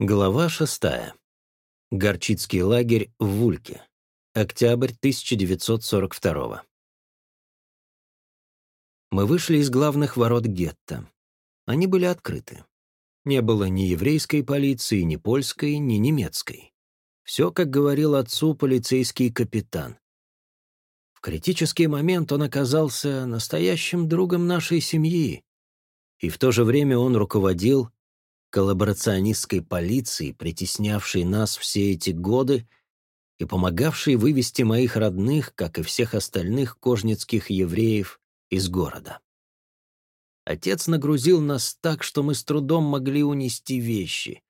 Глава шестая. Горчицкий лагерь в Вульке. Октябрь 1942 Мы вышли из главных ворот гетто. Они были открыты. Не было ни еврейской полиции, ни польской, ни немецкой. Все, как говорил отцу полицейский капитан. В критический момент он оказался настоящим другом нашей семьи, и в то же время он руководил коллаборационистской полицией, притеснявшей нас все эти годы и помогавшей вывести моих родных, как и всех остальных кожницких евреев, из города. Отец нагрузил нас так, что мы с трудом могли унести вещи.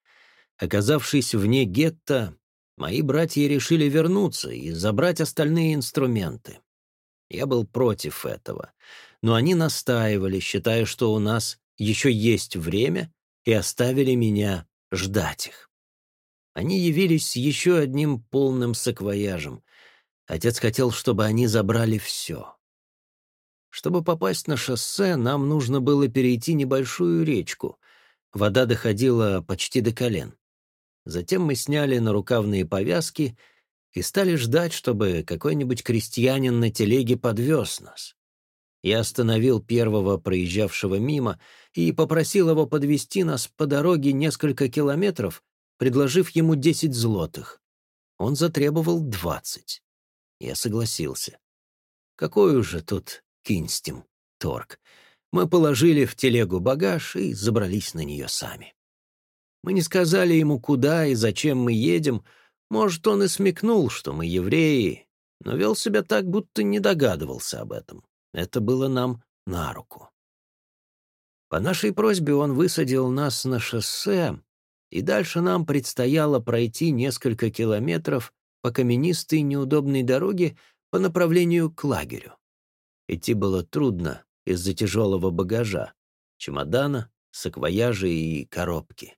Оказавшись вне гетто, Мои братья решили вернуться и забрать остальные инструменты. Я был против этого, но они настаивали, считая, что у нас еще есть время, и оставили меня ждать их. Они явились с еще одним полным саквояжем. Отец хотел, чтобы они забрали все. Чтобы попасть на шоссе, нам нужно было перейти небольшую речку. Вода доходила почти до колен. Затем мы сняли нарукавные повязки и стали ждать, чтобы какой-нибудь крестьянин на телеге подвез нас. Я остановил первого проезжавшего мимо и попросил его подвести нас по дороге несколько километров, предложив ему десять злотых. Он затребовал двадцать. Я согласился. Какой уже тут кинстим, торг. Мы положили в телегу багаж и забрались на нее сами. Мы не сказали ему, куда и зачем мы едем. Может, он и смекнул, что мы евреи, но вел себя так, будто не догадывался об этом. Это было нам на руку. По нашей просьбе он высадил нас на шоссе, и дальше нам предстояло пройти несколько километров по каменистой неудобной дороге по направлению к лагерю. Идти было трудно из-за тяжелого багажа, чемодана, саквояжа и коробки.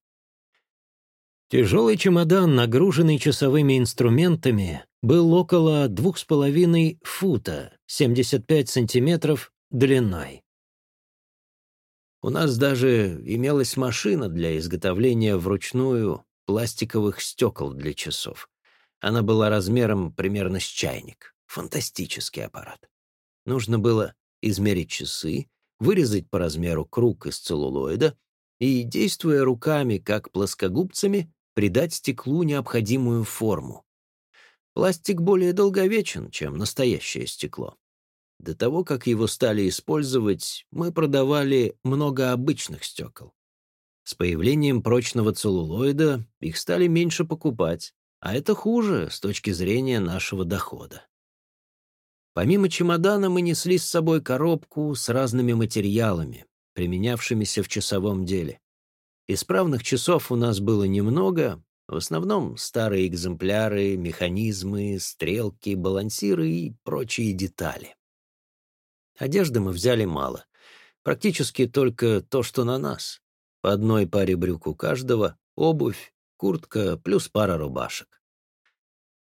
Тяжелый чемодан, нагруженный часовыми инструментами, был около двух с половиной фута, 75 сантиметров длиной. У нас даже имелась машина для изготовления вручную пластиковых стекол для часов. Она была размером примерно с чайник. Фантастический аппарат. Нужно было измерить часы, вырезать по размеру круг из целлулоида и, действуя руками, как плоскогубцами, придать стеклу необходимую форму. Пластик более долговечен, чем настоящее стекло. До того, как его стали использовать, мы продавали много обычных стекол. С появлением прочного целлулоида их стали меньше покупать, а это хуже с точки зрения нашего дохода. Помимо чемодана мы несли с собой коробку с разными материалами, применявшимися в часовом деле. Исправных часов у нас было немного, в основном старые экземпляры, механизмы, стрелки, балансиры и прочие детали. Одежды мы взяли мало, практически только то, что на нас. По одной паре брюк у каждого, обувь, куртка плюс пара рубашек.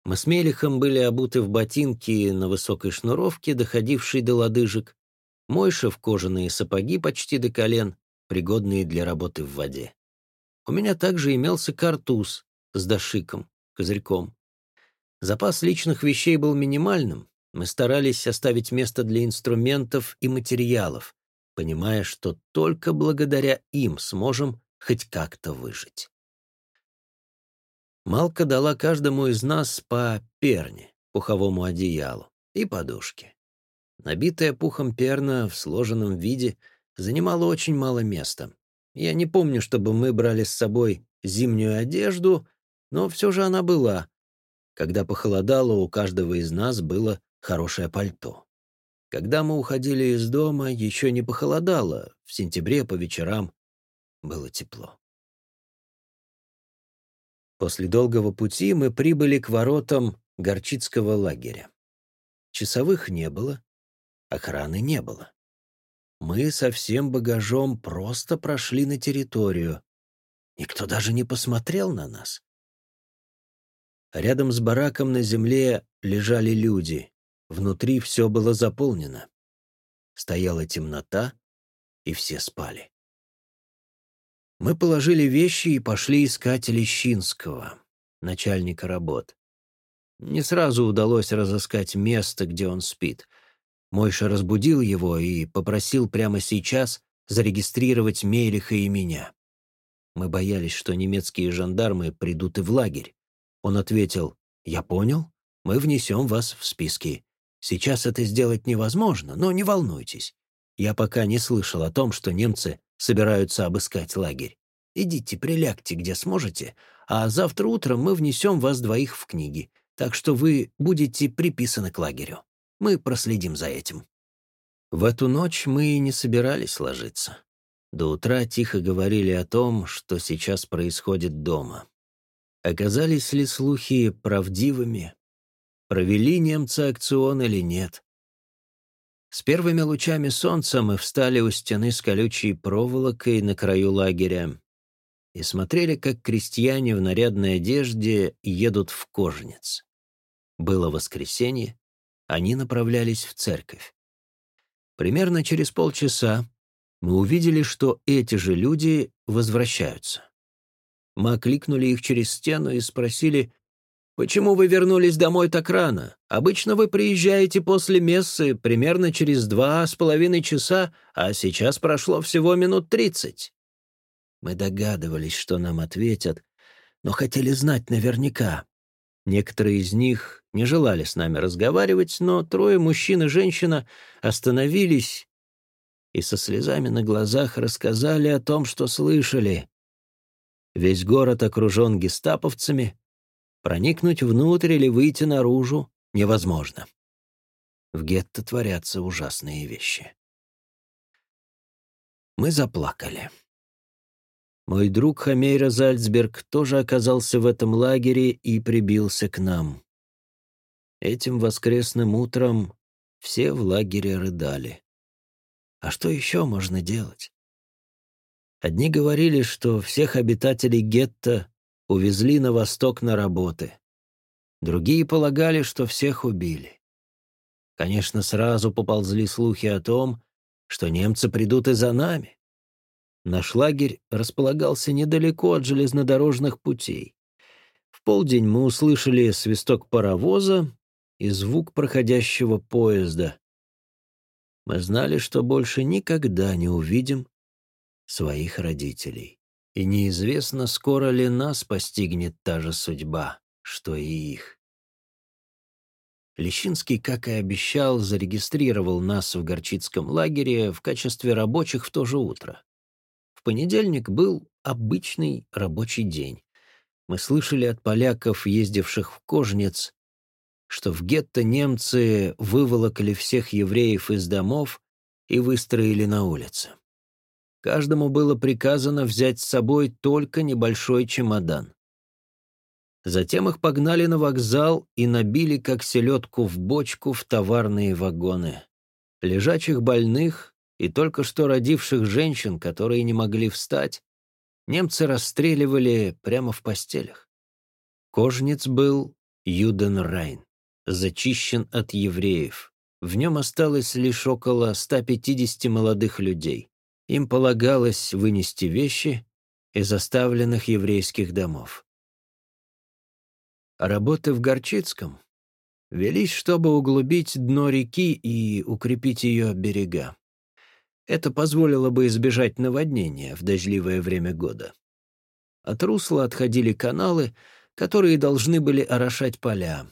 Мы с Мелихом были обуты в ботинки на высокой шнуровке, доходившей до лодыжек, Мойша в кожаные сапоги почти до колен, пригодные для работы в воде. У меня также имелся картуз с дошиком, козырьком. Запас личных вещей был минимальным. Мы старались оставить место для инструментов и материалов, понимая, что только благодаря им сможем хоть как-то выжить. Малка дала каждому из нас по перне, пуховому одеялу и подушке. Набитая пухом перна в сложенном виде занимала очень мало места, я не помню, чтобы мы брали с собой зимнюю одежду, но все же она была. Когда похолодало, у каждого из нас было хорошее пальто. Когда мы уходили из дома, еще не похолодало, в сентябре по вечерам было тепло. После долгого пути мы прибыли к воротам Горчицкого лагеря. Часовых не было, охраны не было. Мы со всем багажом просто прошли на территорию. Никто даже не посмотрел на нас. Рядом с бараком на земле лежали люди. Внутри все было заполнено. Стояла темнота, и все спали. Мы положили вещи и пошли искать Лещинского, начальника работ. Не сразу удалось разыскать место, где он спит. Мойша разбудил его и попросил прямо сейчас зарегистрировать Мейлиха и меня. Мы боялись, что немецкие жандармы придут и в лагерь. Он ответил, «Я понял, мы внесем вас в списки. Сейчас это сделать невозможно, но не волнуйтесь. Я пока не слышал о том, что немцы собираются обыскать лагерь. Идите, прилягте, где сможете, а завтра утром мы внесем вас двоих в книги, так что вы будете приписаны к лагерю. Мы проследим за этим». В эту ночь мы и не собирались ложиться. До утра тихо говорили о том, что сейчас происходит дома. Оказались ли слухи правдивыми? Провели немцы акцион или нет? С первыми лучами солнца мы встали у стены с колючей проволокой на краю лагеря и смотрели, как крестьяне в нарядной одежде едут в кожнец. Было воскресенье, они направлялись в церковь. Примерно через полчаса мы увидели, что эти же люди возвращаются. Мы окликнули их через стену и спросили, «Почему вы вернулись домой так рано? Обычно вы приезжаете после мессы примерно через два с половиной часа, а сейчас прошло всего минут тридцать». Мы догадывались, что нам ответят, но хотели знать наверняка. Некоторые из них не желали с нами разговаривать, но трое мужчин и женщина остановились и со слезами на глазах рассказали о том, что слышали. Весь город окружен гестаповцами. Проникнуть внутрь или выйти наружу невозможно. В гетто творятся ужасные вещи. Мы заплакали. Мой друг Хамейра Зальцберг тоже оказался в этом лагере и прибился к нам. Этим воскресным утром все в лагере рыдали. А что еще можно делать? Одни говорили, что всех обитателей гетто увезли на восток на работы. Другие полагали, что всех убили. Конечно, сразу поползли слухи о том, что немцы придут и за нами. Наш лагерь располагался недалеко от железнодорожных путей. В полдень мы услышали свисток паровоза и звук проходящего поезда. Мы знали, что больше никогда не увидим своих родителей. И неизвестно, скоро ли нас постигнет та же судьба, что и их. Лещинский, как и обещал, зарегистрировал нас в Горчицком лагере в качестве рабочих в то же утро. В понедельник был обычный рабочий день. Мы слышали от поляков, ездивших в Кожнец, что в гетто немцы выволокли всех евреев из домов и выстроили на улице. Каждому было приказано взять с собой только небольшой чемодан. Затем их погнали на вокзал и набили, как селедку в бочку, в товарные вагоны. Лежачих больных и только что родивших женщин, которые не могли встать, немцы расстреливали прямо в постелях. Кожнец был Юденрайн, зачищен от евреев. В нем осталось лишь около 150 молодых людей. Им полагалось вынести вещи из оставленных еврейских домов. Работы в Горчицком велись, чтобы углубить дно реки и укрепить ее берега. Это позволило бы избежать наводнения в дождливое время года. От русла отходили каналы, которые должны были орошать поля.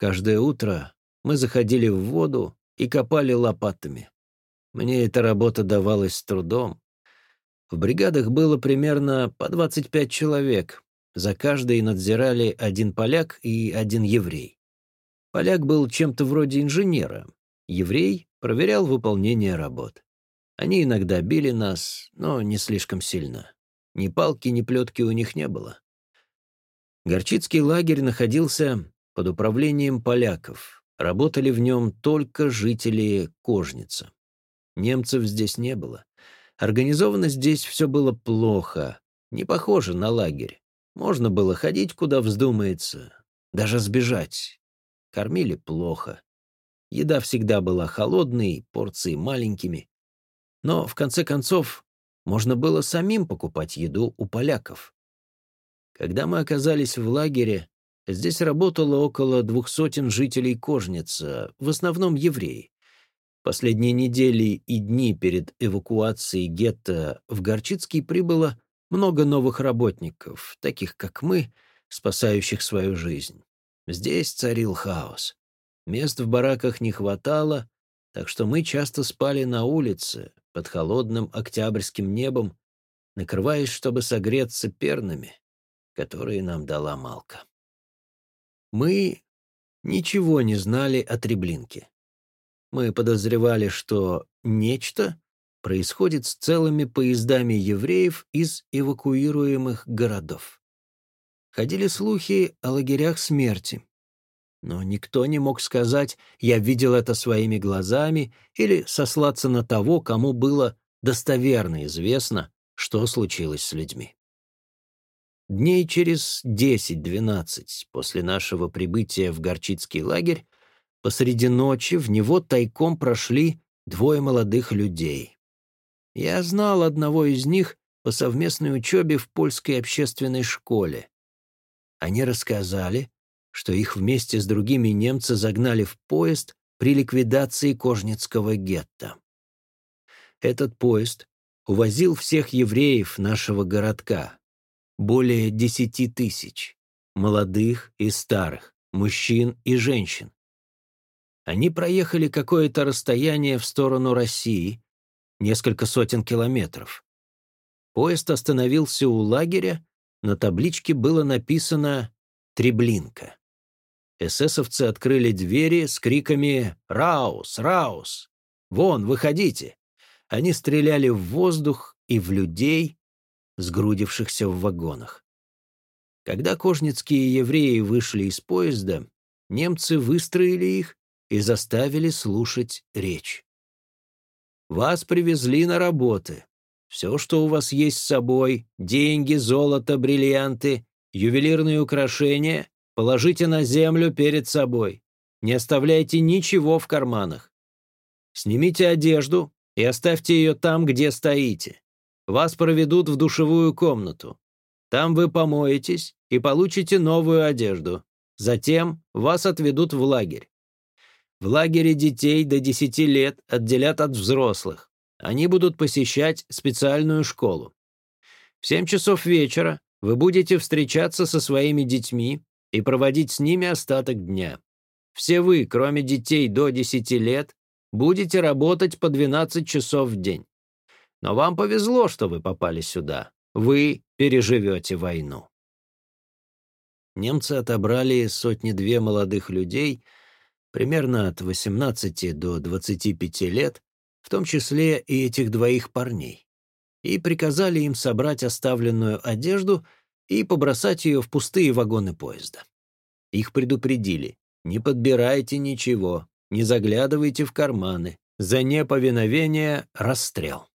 Каждое утро мы заходили в воду и копали лопатами. Мне эта работа давалась с трудом. В бригадах было примерно по 25 человек. За каждой надзирали один поляк и один еврей. Поляк был чем-то вроде инженера. Еврей проверял выполнение работ. Они иногда били нас, но не слишком сильно. Ни палки, ни плетки у них не было. Горчицкий лагерь находился под управлением поляков. Работали в нем только жители Кожница. Немцев здесь не было. Организовано здесь все было плохо, не похоже на лагерь. Можно было ходить, куда вздумается, даже сбежать. Кормили плохо. Еда всегда была холодной, порции маленькими. Но, в конце концов, можно было самим покупать еду у поляков. Когда мы оказались в лагере, здесь работало около двух сотен жителей Кожница, в основном евреи. Последние недели и дни перед эвакуацией гетто в Горчицкий прибыло много новых работников, таких как мы, спасающих свою жизнь. Здесь царил хаос. Мест в бараках не хватало, так что мы часто спали на улице под холодным октябрьским небом, накрываясь, чтобы согреться пернами, которые нам дала Малка. Мы ничего не знали о Треблинке. Мы подозревали, что нечто происходит с целыми поездами евреев из эвакуируемых городов. Ходили слухи о лагерях смерти, но никто не мог сказать «я видел это своими глазами» или сослаться на того, кому было достоверно известно, что случилось с людьми. Дней через 10-12 после нашего прибытия в Горчицкий лагерь посреди ночи в него тайком прошли двое молодых людей. Я знал одного из них по совместной учебе в польской общественной школе. Они рассказали, что их вместе с другими немцы загнали в поезд при ликвидации Кожницкого гетто. Этот поезд увозил всех евреев нашего городка, более десяти тысяч, молодых и старых, мужчин и женщин. Они проехали какое-то расстояние в сторону России, несколько сотен километров. Поезд остановился у лагеря, на табличке было написано «Треблинка». Эсэсовцы открыли двери с криками «Раус! Раус! Вон, выходите!» Они стреляли в воздух и в людей, сгрудившихся в вагонах. Когда кожницкие евреи вышли из поезда, немцы выстроили их и заставили слушать речь. «Вас привезли на работы. Все, что у вас есть с собой, деньги, золото, бриллианты, ювелирные украшения, Положите на землю перед собой. Не оставляйте ничего в карманах. Снимите одежду и оставьте ее там, где стоите. Вас проведут в душевую комнату. Там вы помоетесь и получите новую одежду. Затем вас отведут в лагерь. В лагере детей до 10 лет отделят от взрослых. Они будут посещать специальную школу. В 7 часов вечера вы будете встречаться со своими детьми и проводить с ними остаток дня. Все вы, кроме детей до 10 лет, будете работать по 12 часов в день. Но вам повезло, что вы попали сюда. Вы переживете войну. Немцы отобрали сотни-две молодых людей, примерно от 18 до 25 лет, в том числе и этих двоих парней, и приказали им собрать оставленную одежду — и побросать ее в пустые вагоны поезда. Их предупредили. Не подбирайте ничего, не заглядывайте в карманы. За неповиновение — расстрел.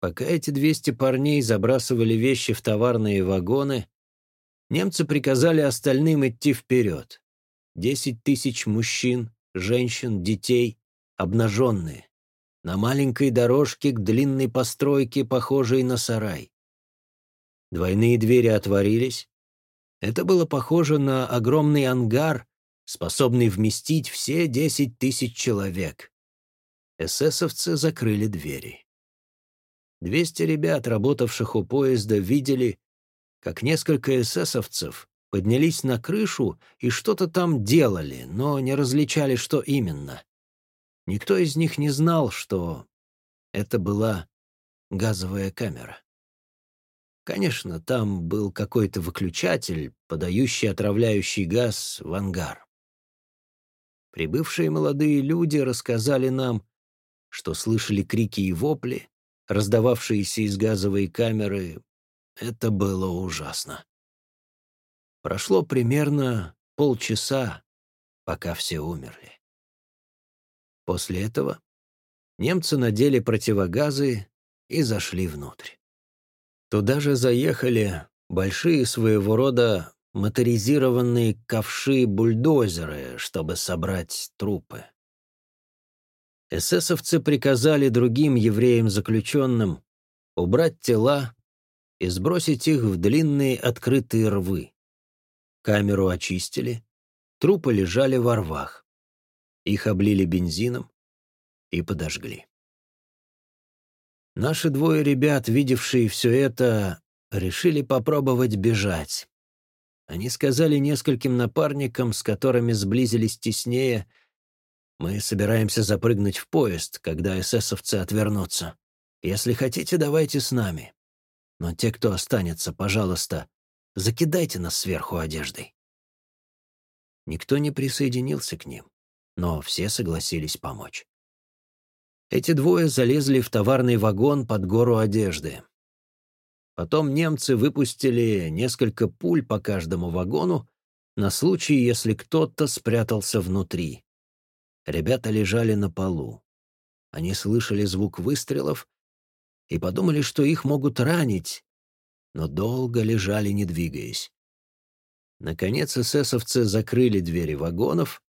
Пока эти 200 парней забрасывали вещи в товарные вагоны, немцы приказали остальным идти вперед. Десять тысяч мужчин, женщин, детей, обнаженные, на маленькой дорожке к длинной постройке, похожей на сарай. Двойные двери отворились. Это было похоже на огромный ангар, способный вместить все десять тысяч человек. Эсэсовцы закрыли двери. Двести ребят, работавших у поезда, видели, как несколько эсэсовцев поднялись на крышу и что-то там делали, но не различали, что именно. Никто из них не знал, что это была газовая камера. Конечно, там был какой-то выключатель, подающий отравляющий газ в ангар. Прибывшие молодые люди рассказали нам, что слышали крики и вопли, раздававшиеся из газовой камеры. Это было ужасно. Прошло примерно полчаса, пока все умерли. После этого немцы надели противогазы и зашли внутрь. Туда же заехали большие своего рода моторизированные ковши-бульдозеры, чтобы собрать трупы. Эсэсовцы приказали другим евреям-заключенным убрать тела и сбросить их в длинные открытые рвы. Камеру очистили, трупы лежали во рвах. Их облили бензином и подожгли. Наши двое ребят, видевшие все это, решили попробовать бежать. Они сказали нескольким напарникам, с которыми сблизились теснее, «Мы собираемся запрыгнуть в поезд, когда эсэсовцы отвернутся. Если хотите, давайте с нами. Но те, кто останется, пожалуйста, закидайте нас сверху одеждой». Никто не присоединился к ним, но все согласились помочь. Эти двое залезли в товарный вагон под гору одежды. Потом немцы выпустили несколько пуль по каждому вагону на случай, если кто-то спрятался внутри. Ребята лежали на полу. Они слышали звук выстрелов и подумали, что их могут ранить, но долго лежали, не двигаясь. Наконец эсэсовцы закрыли двери вагонов,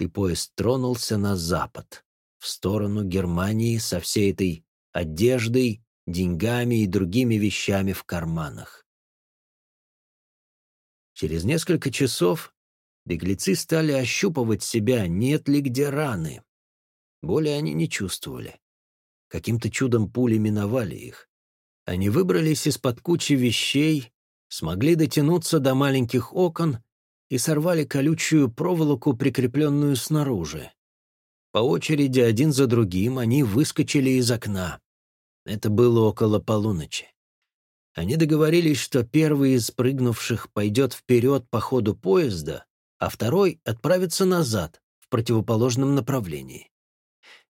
и поезд тронулся на запад, в сторону Германии со всей этой одеждой деньгами и другими вещами в карманах. Через несколько часов беглецы стали ощупывать себя, нет ли где раны. Боли они не чувствовали. Каким-то чудом пули миновали их. Они выбрались из-под кучи вещей, смогли дотянуться до маленьких окон и сорвали колючую проволоку, прикрепленную снаружи. По очереди один за другим они выскочили из окна. Это было около полуночи. Они договорились, что первый из прыгнувших пойдет вперед по ходу поезда, а второй отправится назад, в противоположном направлении.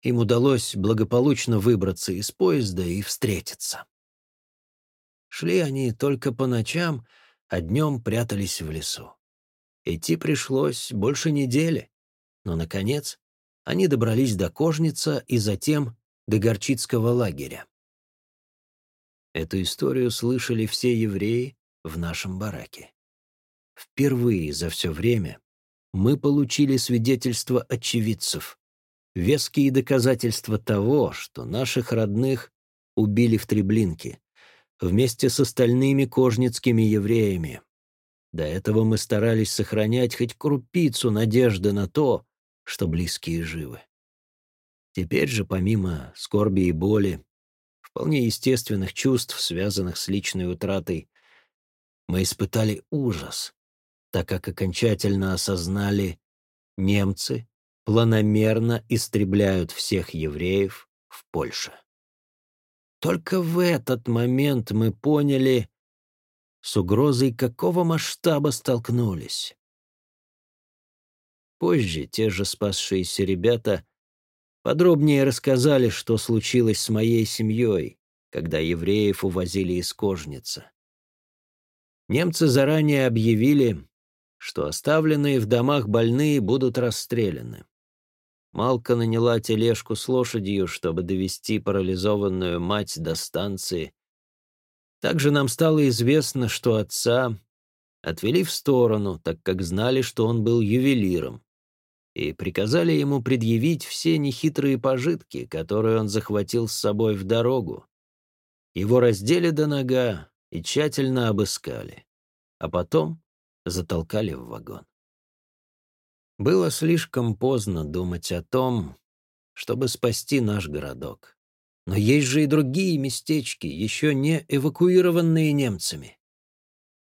Им удалось благополучно выбраться из поезда и встретиться. Шли они только по ночам, а днем прятались в лесу. Идти пришлось больше недели, но, наконец, они добрались до Кожница и затем до Горчицкого лагеря. Эту историю слышали все евреи в нашем бараке. Впервые за все время мы получили свидетельства очевидцев, веские доказательства того, что наших родных убили в Треблинке вместе с остальными кожницкими евреями. До этого мы старались сохранять хоть крупицу надежды на то, что близкие живы. Теперь же, помимо скорби и боли, вполне естественных чувств, связанных с личной утратой, мы испытали ужас, так как окончательно осознали, немцы планомерно истребляют всех евреев в Польше. Только в этот момент мы поняли, с угрозой какого масштаба столкнулись. Позже те же спасшиеся ребята Подробнее рассказали, что случилось с моей семьей, когда евреев увозили из кожницы. Немцы заранее объявили, что оставленные в домах больные будут расстреляны. Малка наняла тележку с лошадью, чтобы довести парализованную мать до станции. Также нам стало известно, что отца отвели в сторону, так как знали, что он был ювелиром и приказали ему предъявить все нехитрые пожитки, которые он захватил с собой в дорогу. Его раздели до нога и тщательно обыскали, а потом затолкали в вагон. Было слишком поздно думать о том, чтобы спасти наш городок. Но есть же и другие местечки, еще не эвакуированные немцами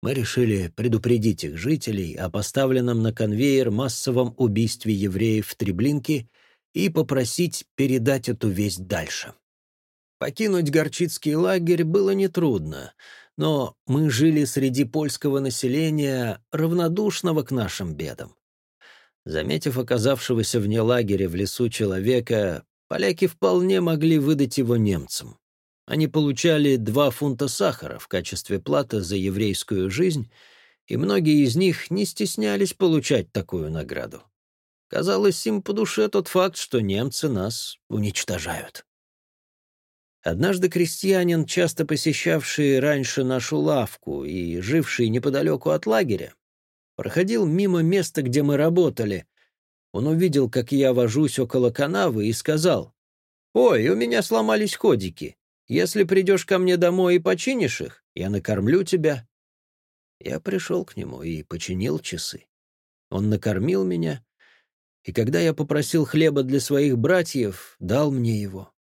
мы решили предупредить их жителей о поставленном на конвейер массовом убийстве евреев в Треблинке и попросить передать эту весть дальше. Покинуть Горчицкий лагерь было нетрудно, но мы жили среди польского населения, равнодушного к нашим бедам. Заметив оказавшегося вне лагеря в лесу человека, поляки вполне могли выдать его немцам. Они получали два фунта сахара в качестве платы за еврейскую жизнь, и многие из них не стеснялись получать такую награду. Казалось им по душе тот факт, что немцы нас уничтожают. Однажды крестьянин, часто посещавший раньше нашу лавку и живший неподалеку от лагеря, проходил мимо места, где мы работали. Он увидел, как я вожусь около канавы, и сказал, «Ой, у меня сломались ходики. Если придешь ко мне домой и починишь их, я накормлю тебя». Я пришел к нему и починил часы. Он накормил меня, и когда я попросил хлеба для своих братьев, дал мне его.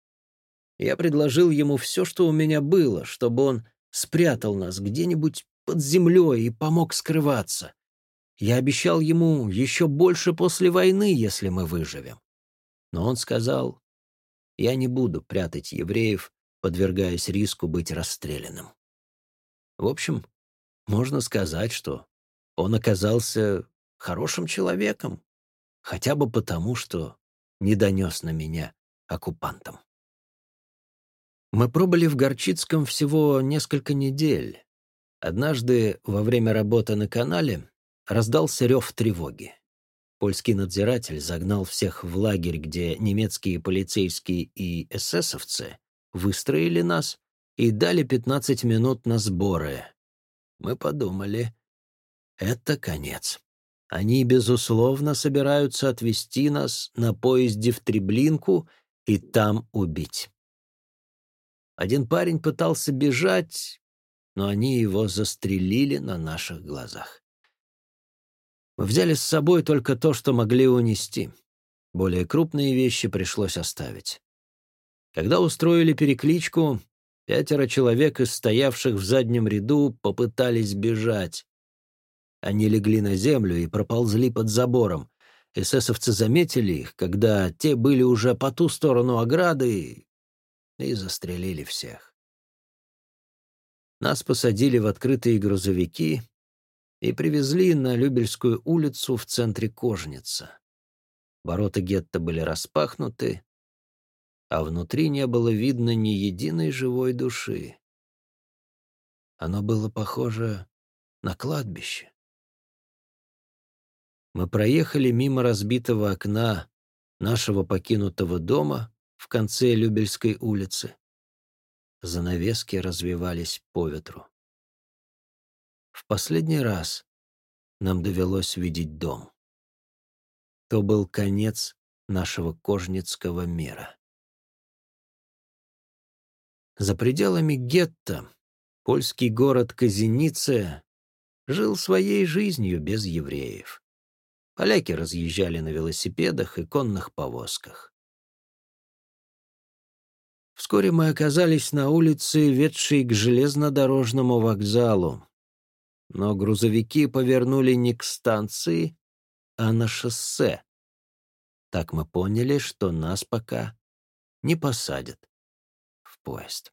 Я предложил ему все, что у меня было, чтобы он спрятал нас где-нибудь под землей и помог скрываться. Я обещал ему еще больше после войны, если мы выживем. Но он сказал, я не буду прятать евреев, подвергаясь риску быть расстрелянным. В общем, можно сказать, что он оказался хорошим человеком, хотя бы потому, что не донес на меня оккупантам. Мы пробыли в Горчицком всего несколько недель. Однажды во время работы на канале раздался рев тревоги. Польский надзиратель загнал всех в лагерь, где немецкие полицейские и эсэсовцы выстроили нас и дали 15 минут на сборы. Мы подумали, это конец. Они, безусловно, собираются отвезти нас на поезде в Треблинку и там убить. Один парень пытался бежать, но они его застрелили на наших глазах. Мы взяли с собой только то, что могли унести. Более крупные вещи пришлось оставить. Когда устроили перекличку, пятеро человек из стоявших в заднем ряду попытались бежать. Они легли на землю и проползли под забором. Эсэсовцы заметили их, когда те были уже по ту сторону ограды и застрелили всех. Нас посадили в открытые грузовики и привезли на Любельскую улицу в центре Кожница. Ворота гетто были распахнуты, а внутри не было видно ни единой живой души. Оно было похоже на кладбище. Мы проехали мимо разбитого окна нашего покинутого дома в конце Любельской улицы. Занавески развивались по ветру. В последний раз нам довелось видеть дом. То был конец нашего кожницкого мира. За пределами гетто польский город Казинице жил своей жизнью без евреев. Поляки разъезжали на велосипедах и конных повозках. Вскоре мы оказались на улице, ведшей к железнодорожному вокзалу, но грузовики повернули не к станции, а на шоссе. Так мы поняли, что нас пока не посадят в поезд.